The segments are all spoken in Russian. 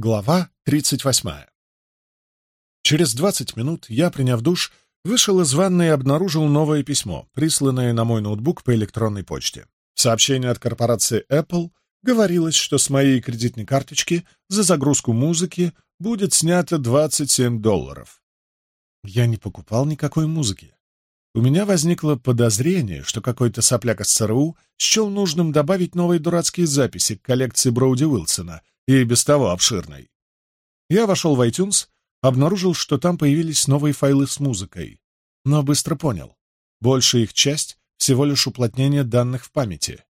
Глава 38. Через 20 минут я, приняв душ, вышел из ванной и обнаружил новое письмо, присланное на мой ноутбук по электронной почте. В сообщении от корпорации Apple говорилось, что с моей кредитной карточки за загрузку музыки будет снято 27 долларов. Я не покупал никакой музыки. У меня возникло подозрение, что какой-то сопляк из ЦРУ счел нужным добавить новые дурацкие записи к коллекции Броуди Уилсона — и без того обширной. Я вошел в iTunes, обнаружил, что там появились новые файлы с музыкой, но быстро понял. Большая их часть — всего лишь уплотнение данных в памяти.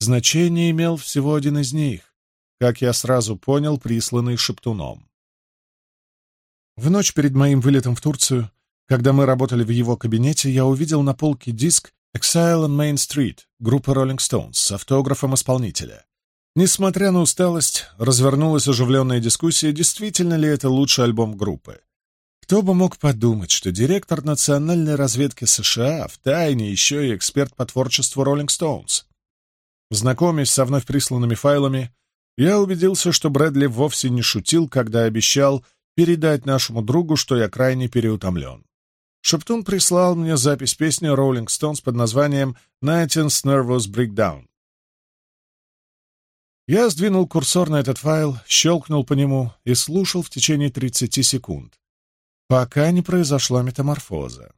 Значение имел всего один из них, как я сразу понял, присланный Шептуном. В ночь перед моим вылетом в Турцию, когда мы работали в его кабинете, я увидел на полке диск «Exile on Main Street» группы Rolling Stones с автографом исполнителя, Несмотря на усталость, развернулась оживленная дискуссия, действительно ли это лучший альбом группы. Кто бы мог подумать, что директор национальной разведки США в тайне еще и эксперт по творчеству Rolling Stones. Знакомясь со вновь присланными файлами, я убедился, что Брэдли вовсе не шутил, когда обещал передать нашему другу, что я крайне переутомлен. Шептун прислал мне запись песни Rolling Stones под названием «Nightingale's Nervous Breakdown», я сдвинул курсор на этот файл, щелкнул по нему и слушал в течение 30 секунд, пока не произошла метаморфоза.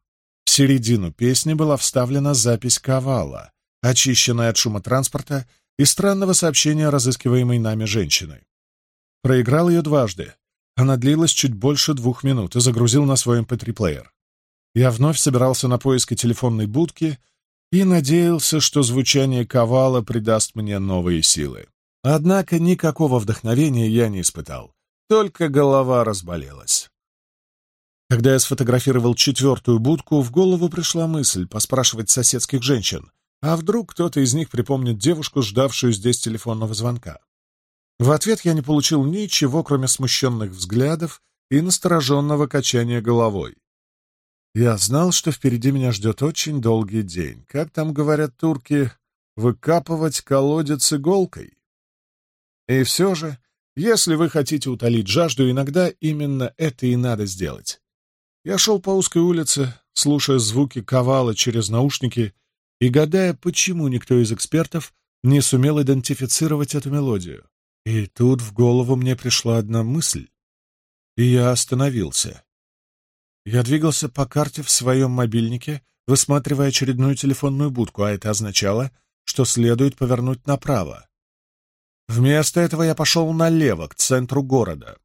В середину песни была вставлена запись Ковала, очищенная от шума транспорта и странного сообщения разыскиваемой нами женщины. Проиграл ее дважды. Она длилась чуть больше двух минут и загрузил на свой эм mp3-плеер. Я вновь собирался на поиски телефонной будки и надеялся, что звучание Ковала придаст мне новые силы. Однако никакого вдохновения я не испытал, только голова разболелась. Когда я сфотографировал четвертую будку, в голову пришла мысль поспрашивать соседских женщин, а вдруг кто-то из них припомнит девушку, ждавшую здесь телефонного звонка. В ответ я не получил ничего, кроме смущенных взглядов и настороженного качания головой. Я знал, что впереди меня ждет очень долгий день. Как там говорят турки, выкапывать колодец иголкой. И все же, если вы хотите утолить жажду, иногда именно это и надо сделать. Я шел по узкой улице, слушая звуки ковала через наушники и гадая, почему никто из экспертов не сумел идентифицировать эту мелодию. И тут в голову мне пришла одна мысль, и я остановился. Я двигался по карте в своем мобильнике, высматривая очередную телефонную будку, а это означало, что следует повернуть направо. Вместо этого я пошел налево, к центру города.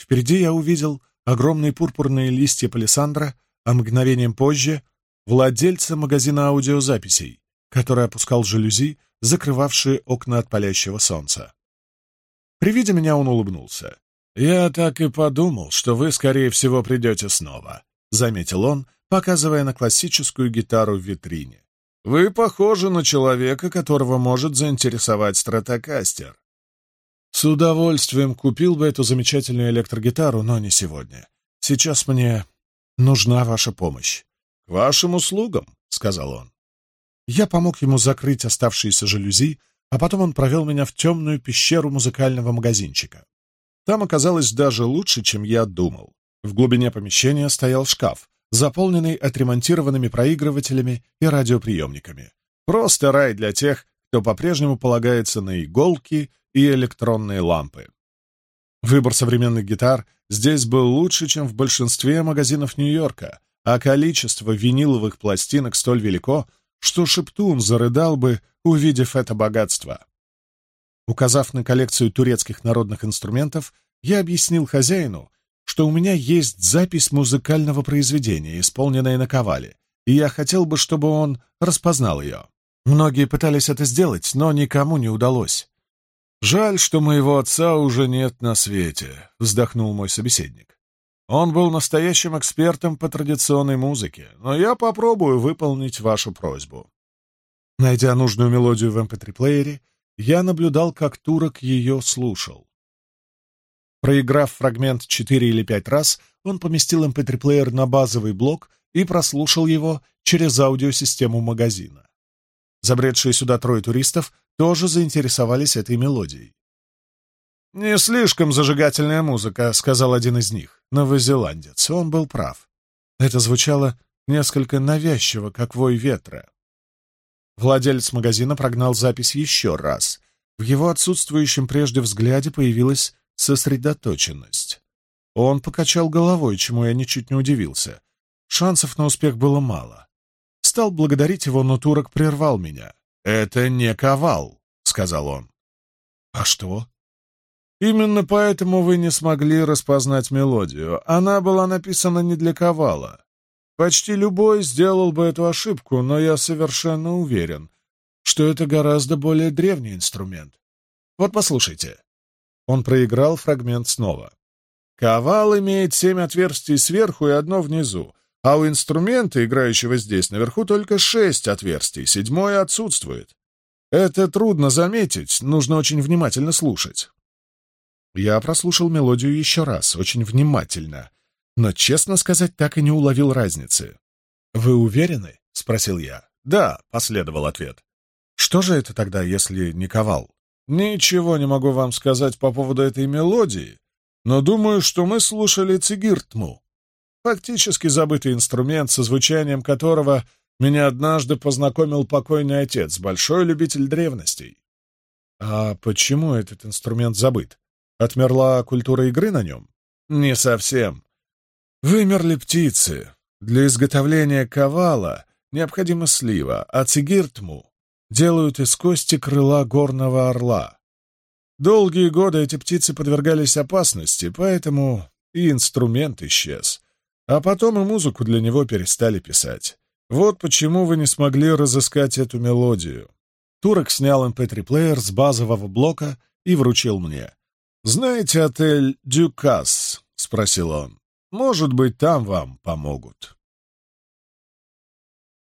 Впереди я увидел огромные пурпурные листья палисандра, а мгновением позже — владельца магазина аудиозаписей, который опускал жалюзи, закрывавшие окна от палящего солнца. При виде меня он улыбнулся. «Я так и подумал, что вы, скорее всего, придете снова», — заметил он, показывая на классическую гитару в витрине. Вы похожи на человека, которого может заинтересовать стратокастер. С удовольствием купил бы эту замечательную электрогитару, но не сегодня. Сейчас мне нужна ваша помощь. К вашим услугам, сказал он. Я помог ему закрыть оставшиеся жалюзи, а потом он провел меня в темную пещеру музыкального магазинчика. Там оказалось даже лучше, чем я думал. В глубине помещения стоял шкаф, заполненный отремонтированными проигрывателями и радиоприемниками. Просто рай для тех, кто по-прежнему полагается на иголки и электронные лампы. Выбор современных гитар здесь был лучше, чем в большинстве магазинов Нью-Йорка, а количество виниловых пластинок столь велико, что Шептун зарыдал бы, увидев это богатство. Указав на коллекцию турецких народных инструментов, я объяснил хозяину, что у меня есть запись музыкального произведения, исполненная на ковале, и я хотел бы, чтобы он распознал ее. Многие пытались это сделать, но никому не удалось. «Жаль, что моего отца уже нет на свете», — вздохнул мой собеседник. «Он был настоящим экспертом по традиционной музыке, но я попробую выполнить вашу просьбу». Найдя нужную мелодию в эм mp3-плеере, я наблюдал, как турок ее слушал. Проиграв фрагмент 4 или 5 раз, он поместил эм MP3-плеер на базовый блок и прослушал его через аудиосистему магазина. Забредшие сюда трое туристов тоже заинтересовались этой мелодией. «Не слишком зажигательная музыка», — сказал один из них, новозеландец. Он был прав. Это звучало несколько навязчиво, как вой ветра. Владелец магазина прогнал запись еще раз. В его отсутствующем прежде взгляде появилась сосредоточенность. Он покачал головой, чему я ничуть не удивился. Шансов на успех было мало. Стал благодарить его, но турок прервал меня. «Это не ковал», — сказал он. «А что?» «Именно поэтому вы не смогли распознать мелодию. Она была написана не для ковала. Почти любой сделал бы эту ошибку, но я совершенно уверен, что это гораздо более древний инструмент. Вот послушайте». Он проиграл фрагмент снова. Ковал имеет семь отверстий сверху и одно внизу, а у инструмента, играющего здесь наверху, только шесть отверстий, седьмое отсутствует. Это трудно заметить, нужно очень внимательно слушать. Я прослушал мелодию еще раз, очень внимательно, но, честно сказать, так и не уловил разницы. «Вы уверены?» — спросил я. «Да», — последовал ответ. «Что же это тогда, если не ковал?» Ничего не могу вам сказать по поводу этой мелодии, но думаю, что мы слушали цигиртму, фактически забытый инструмент, со звучанием которого меня однажды познакомил покойный отец, большой любитель древностей. А почему этот инструмент забыт? Отмерла культура игры на нем? Не совсем. Вымерли птицы. Для изготовления кавала необходима слива, а цигиртму делают из кости крыла горного орла. Долгие годы эти птицы подвергались опасности, поэтому и инструмент исчез. А потом и музыку для него перестали писать. Вот почему вы не смогли разыскать эту мелодию. Турок снял эм MP3-плеер с базового блока и вручил мне. «Знаете отель «Дюкас»?» — спросил он. «Может быть, там вам помогут».